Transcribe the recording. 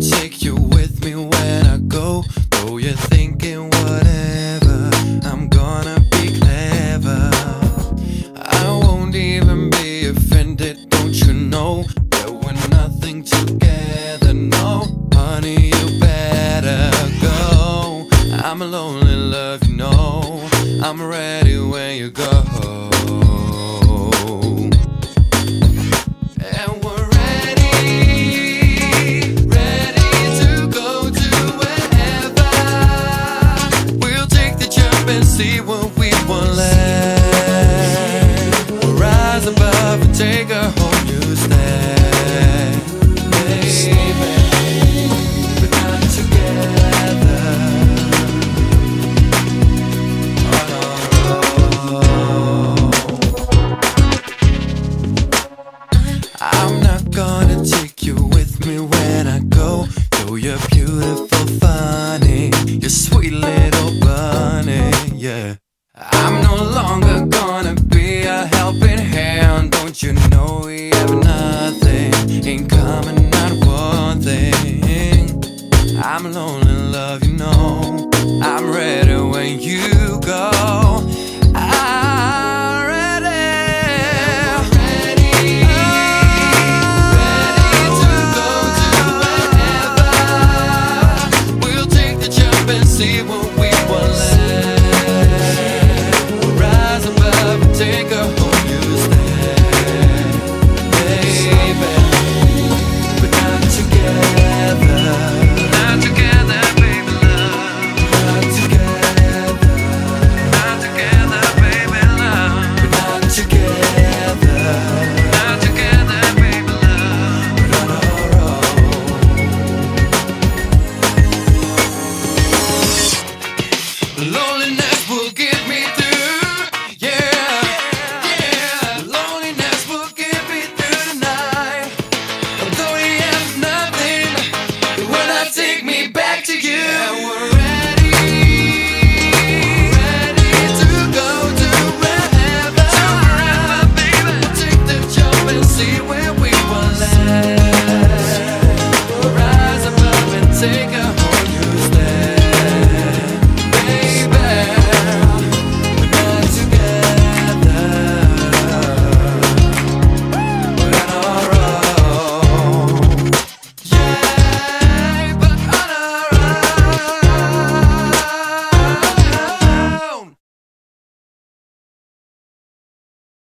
Take you with me when I go. Though you're thinking whatever, I'm gonna be clever. I won't even be offended, don't you know? That we're nothing together, no. Honey, you better go. I'm a lonely love, you know. I'm ready when you go. See what we want land. We'll rise above and take a whole new stand. Baby, we're not together. Our. I'm not gonna take you with me when I go. Though you're beautiful, funny, you're sweet little bunny, yeah. I'm no longer gonna be a helping hand. Don't you know we have nothing in common, not one thing. I'm alone in love, you know. I'm ready when you go. I'm ready. Ready, ready to go to wherever. We'll take the jump and see what we want. forsaken.